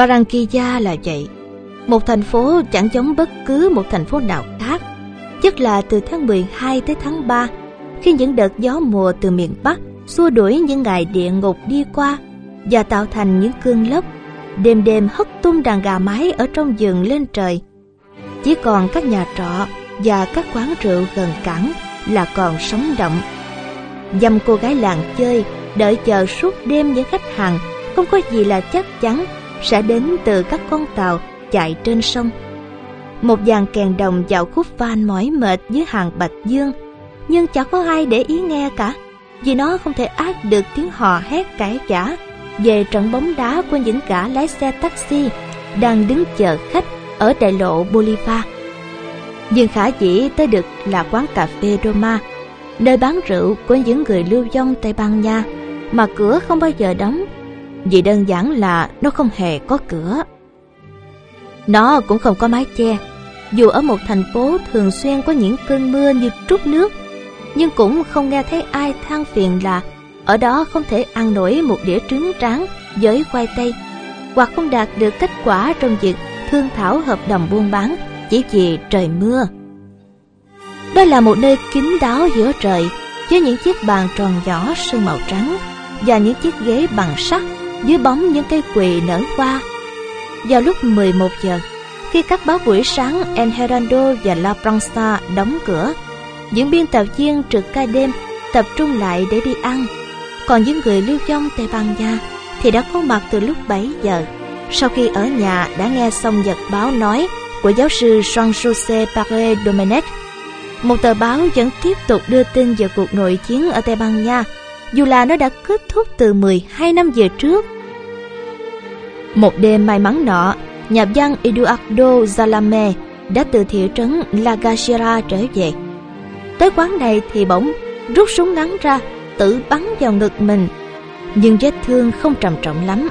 Barranquilla là vậy. Một thành phố chẳng giống bất cứ một thành phố nào khác. Nhất là từ tháng 12 tới tháng 3, khi những đợt gió mùa từ miền Bắc xua đuổi những ngày địa ngục đi qua và tạo thành những cơn lốc, đêm đêm hất tung đàn gà mái ở trong rừng lên trời. Chỉ còn các nhà trọ và các quán rượu gần cảng là còn sống động. Dăm cô gái làng chơi, đợi chờ suốt đêm với khách hàng, không có gì là chắc chắn sẽ đến từ các con tàu chạy trên sông. Một dàn kèn đồng dạo khúc van mỏi mệt dưới hàng bạch dương, nhưng chẳng có ai để ý nghe cả, vì nó không thể át được tiếng hò hét cãi giả về trận bóng đá của những gã lái xe taxi đang đứng chờ khách ở đại lộ Bolivar. Nhưng khả dĩ tới được là quán cà phê Roma, nơi bán rượu của những người lưu vong Tây Ban Nha, mà cửa không bao giờ đóng, vì đơn giản là nó không hề có cửa. Nó cũng không có mái che, dù ở một thành phố thường xuyên có những cơn mưa như trút nước, nhưng cũng không nghe thấy ai than phiền là ở đó không thể ăn nổi một đĩa trứng tráng với khoai tây, hoặc không đạt được kết quả trong việc thương thảo hợp đồng buôn bán chỉ vì trời mưa. Đó là một nơi kín đáo giữa trời, với những chiếc bàn tròn nhỏ sơn màu trắng và những chiếc ghế bằng sắt dưới bóng những cây quỳ nở hoa. Vào lúc 11 giờ, khi các báo buổi sáng El Heraldo và La Prensa đóng cửa, những biên tập viên trực ca đêm tập trung lại để đi ăn. Còn những người lưu vong Tây Ban Nha thì đã có mặt từ lúc 7 giờ. Sau khi ở nhà đã nghe xong nhật báo nói của giáo sư Juan José Paré Domenech, một tờ báo vẫn tiếp tục đưa tin về cuộc nội chiến ở Tây Ban Nha, dù là nó đã kết thúc từ 12 năm về trước. Một đêm may mắn nọ, nhà văn Eduardo Zalame đã từ thị trấn La Gachera trở về. Tới quán này thì bỗng rút súng ngắn ra, tự bắn vào ngực mình. Nhưng vết thương không trầm trọng lắm.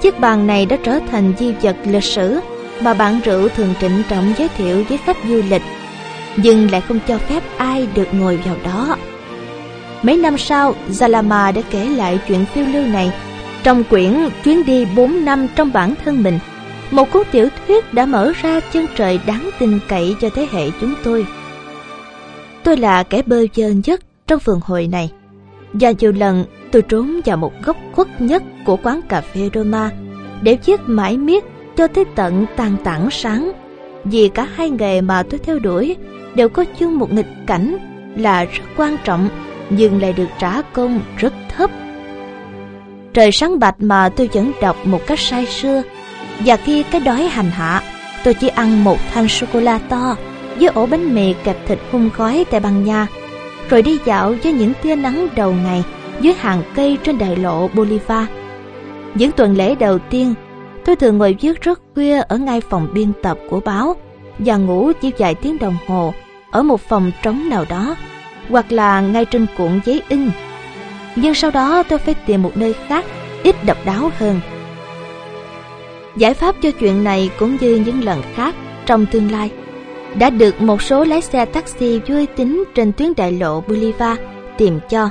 Chiếc bàn này đã trở thành di vật lịch sử mà bạn rượu thường trịnh trọng giới thiệu với khách du lịch, nhưng lại không cho phép ai được ngồi vào đó. Mấy năm sau, Zalama đã kể lại chuyện phiêu lưu này trong quyển Chuyến đi 4 năm trong bản thân mình. Một cuốn tiểu thuyết đã mở ra chân trời đáng tin cậy cho thế hệ chúng tôi. Tôi là kẻ bơ vơ nhất trong phường hội này. Và nhiều lần, tôi trốn vào một góc khuất nhất của quán cà phê Roma để viết mãi miết cho tới tận tàn tảng sáng. Vì cả hai nghề mà tôi theo đuổi đều có chung một nghịch cảnh là rất quan trọng nhưng lại được trả công rất thấp. Trời sáng bạch mà tôi vẫn đọc một cách say sưa và khi cái đói hành hạ tôi chỉ ăn một thanh sô-cô-la to với ổ bánh mì kẹp thịt hun khói tại băng nha rồi đi dạo với những tia nắng đầu ngày dưới hàng cây trên đại lộ Bolivar. Những tuần lễ đầu tiên, tôi thường ngồi viết rất khuya ở ngay phòng biên tập của báo và ngủ chỉ vài tiếng đồng hồ ở một phòng trống nào đó hoặc là ngay trên cuộn giấy in. Nhưng sau đó tôi phải tìm một nơi khác ít độc đáo hơn. Giải pháp cho chuyện này cũng như những lần khác trong tương lai đã được một số lái xe taxi vui tính trên tuyến đại lộ Bolivar tìm cho.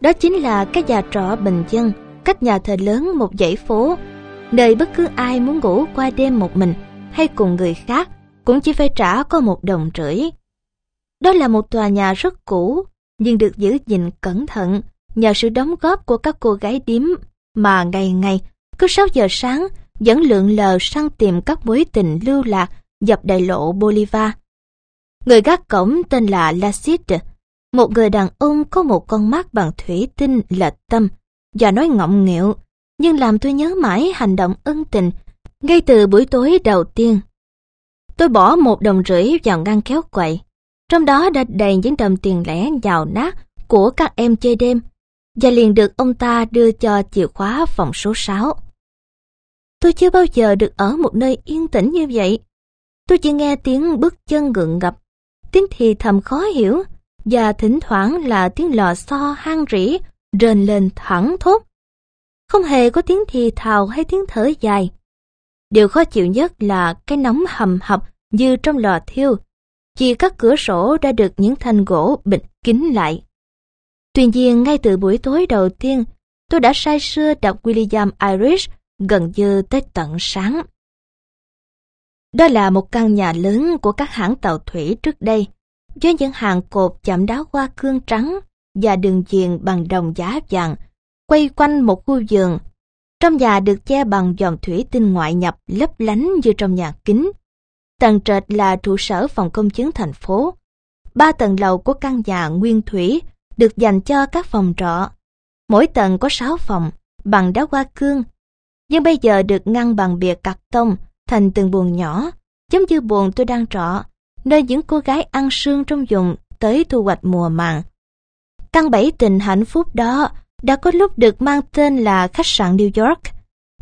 Đó chính là cái nhà trọ bình dân cách nhà thờ lớn một dãy phố, nơi bất cứ ai muốn ngủ qua đêm một mình hay cùng người khác cũng chỉ phải trả có một đồng rưỡi. Đó là một tòa nhà rất cũ, nhưng được giữ gìn cẩn thận nhờ sự đóng góp của các cô gái điếm mà ngày ngày cứ 6 giờ sáng vẫn lượn lờ săn tìm các mối tình lưu lạc dọc đại lộ Bolivar. Người gác cổng tên là Lassite, một người đàn ông có một con mắt bằng thủy tinh lệch tâm và nói ngọng nghịu, nhưng làm tôi nhớ mãi hành động ân tình ngay từ buổi tối đầu tiên. Tôi bỏ một đồng rưỡi vào ngăn kéo quậy, trong đó đã đầy những đồng tiền lẻ nhào nát của các em chơi đêm và liền được ông ta đưa cho chìa khóa phòng số 6. Tôi chưa bao giờ được ở một nơi yên tĩnh như vậy. Tôi chỉ nghe tiếng bước chân gượng gập, tiếng thì thầm khó hiểu, và thỉnh thoảng là tiếng lò xo hang rỉ, rền lên thẳng thốt. Không hề có tiếng thì thào hay tiếng thở dài. Điều khó chịu nhất là cái nóng hầm hập như trong lò thiêu, chỉ các cửa sổ đã được những thanh gỗ bịt kín lại. Tuy nhiên, ngay từ buổi tối đầu tiên, tôi đã say sưa đọc William Irish gần như tới tận sáng. Đó là một căn nhà lớn của các hãng tàu thủy trước đây, với những hàng cột chạm đá hoa cương trắng và đường viền bằng đồng giá vàng, quay quanh một khu vườn. Trong nhà được che bằng dòng thủy tinh ngoại nhập lấp lánh như trong nhà kính. Tầng trệt là trụ sở phòng công chứng thành phố. Ba tầng lầu của căn nhà nguyên thủy được dành cho các phòng trọ. Mỗi tầng có sáu phòng, bằng đá hoa cương, nhưng bây giờ được ngăn bằng bìa cạc tông thành từng buồng nhỏ, giống như buồng tôi đang trọ, nơi những cô gái ăn sương trong vùng tới thu hoạch mùa màng. Căn bảy tình hạnh phúc đó đã có lúc được mang tên là khách sạn New York,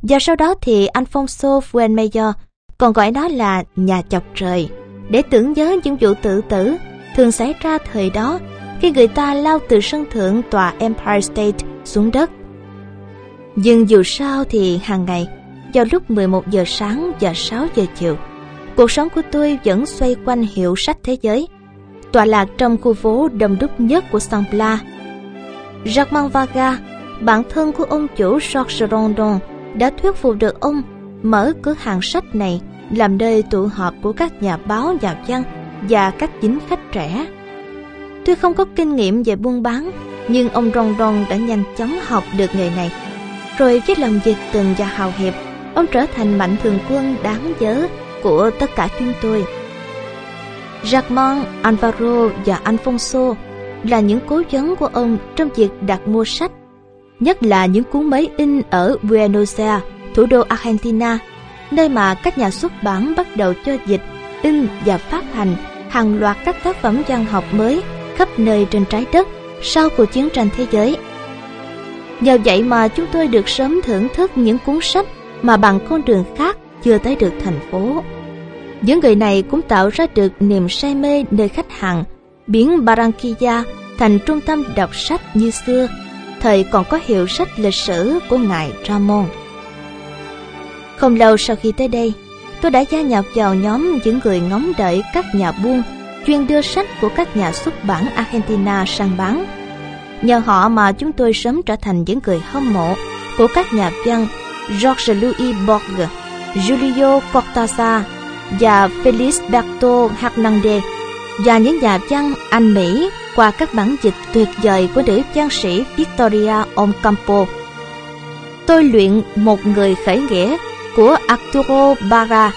và sau đó thì Alfonso Fuenmayor còn gọi nó là nhà chọc trời, để tưởng nhớ những vụ tự tử thường xảy ra thời đó khi người ta lao từ sân thượng tòa Empire State xuống đất. Nhưng dù sao thì hàng ngày, vào lúc 11 giờ sáng và 6 giờ chiều, cuộc sống của tôi vẫn xoay quanh hiệu sách thế giới, tọa lạc trong khu phố đông đúc nhất của San Pla. Jacques Vaga, bạn thân của ông chủ Georges Rondon, đã thuyết phục được ông mở cửa hàng sách này làm nơi tụ họp của các nhà báo nhà văn và các chính khách trẻ. Tôi không có kinh nghiệm về buôn bán, nhưng ông Rondon đã nhanh chóng học được nghề này. Rồi với lòng nhiệt tình và hào hiệp, ông trở thành mạnh thường quân đáng nhớ của tất cả chúng tôi. Jacquemont, Alvaro và Alfonso là những cố vấn của ông trong việc đặt mua sách, nhất là những cuốn mới in ở Buenos Aires, thủ đô Argentina, nơi mà các nhà xuất bản bắt đầu cho dịch, in và phát hành hàng loạt các tác phẩm văn học mới khắp nơi trên trái đất sau cuộc chiến tranh thế giới. Nhờ vậy mà chúng tôi được sớm thưởng thức những cuốn sách mà bằng con đường khác chưa tới được thành phố. Những người này cũng tạo ra được niềm say mê nơi khách hàng, biến Barranquilla thành trung tâm đọc sách như xưa, thời còn có hiệu sách lịch sử của ngài Ramon. Không lâu sau khi tới đây, tôi đã gia nhập vào nhóm những người ngóng đợi các nhà buôn chuyên đưa sách của các nhà xuất bản Argentina sang bán. Nhờ họ mà chúng tôi sớm trở thành những người hâm mộ của các nhà văn George Louis Borges, Julio Cortázar và Felisberto Hernández và những nhà văn Anh Mỹ qua các bản dịch tuyệt vời của nữ văn sĩ Victoria Ocampo. Tôi luyện một người khởi nghĩa của Arturo Barra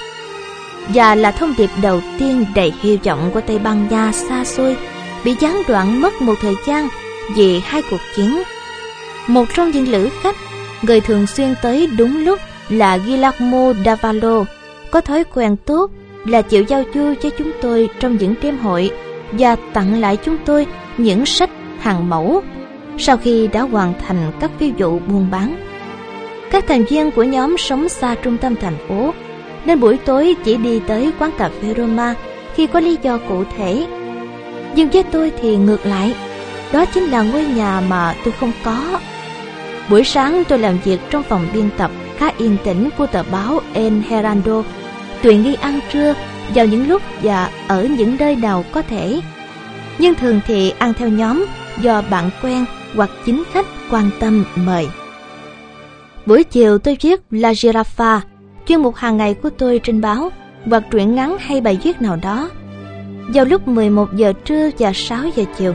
và là thông điệp đầu tiên đầy hy vọng của Tây Ban Nha xa xôi bị gián đoạn mất một thời gian vì hai cuộc chiến. Một trong những lữ khách, người thường xuyên tới đúng lúc là Guillermo Davalo, có thói quen tốt là chịu giao du cho chúng tôi trong những đêm hội và tặng lại chúng tôi những sách hàng mẫu sau khi đã hoàn thành các phi vụ buôn bán. Các thành viên của nhóm sống xa trung tâm thành phố nên buổi tối chỉ đi tới quán cà phê Roma khi có lý do cụ thể. Nhưng với tôi thì ngược lại, đó chính là ngôi nhà mà tôi không có. Buổi sáng tôi làm việc trong phòng biên tập khá yên tĩnh của tờ báo El Heraldo, tuyển đi ăn trưa vào những lúc và ở những nơi nào có thể. Nhưng thường thì ăn theo nhóm do bạn quen hoặc chính khách quan tâm mời. Buổi chiều tôi viết La Girafa chuyên mục hàng ngày của tôi trên báo hoặc truyện ngắn hay bài viết nào đó. Vào lúc 11 giờ trưa và 6 giờ chiều,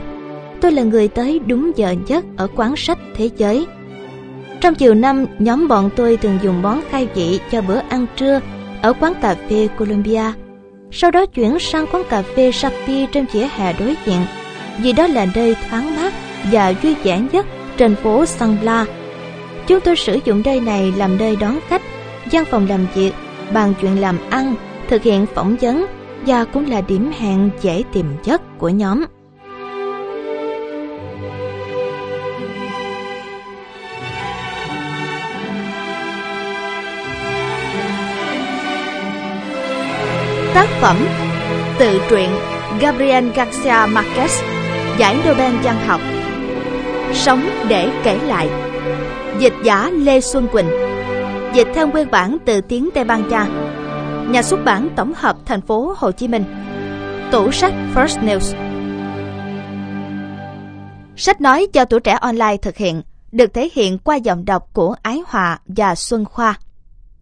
tôi là người tới đúng giờ nhất ở quán sách Thế Giới. Trong chiều năm, nhóm bọn tôi thường dùng món khai vị cho bữa ăn trưa ở quán cà phê Colombia Sau đó chuyển sang quán cà phê Sapi trên vỉa hè đối diện, vì đó là nơi thoáng mát và vui vẻ nhất trên phố San Bla Chúng tôi sử dụng nơi này làm nơi đón khách gian phòng làm việc, bàn chuyện làm ăn, thực hiện phỏng vấn và cũng là điểm hẹn dễ tìm nhất của nhóm. Tác phẩm Tự truyện Gabriel Garcia Marquez Giải Nobel văn học. Sống để kể lại. Dịch giả Lê Xuân Quỳnh. Dịch theo nguyên bản từ tiếng Tây Ban Nha. Nhà xuất bản tổng hợp thành phố Hồ Chí Minh. Tủ sách First News. Sách nói cho tuổi trẻ online thực hiện, được thể hiện qua giọng đọc của Ái Hòa và Xuân Khoa.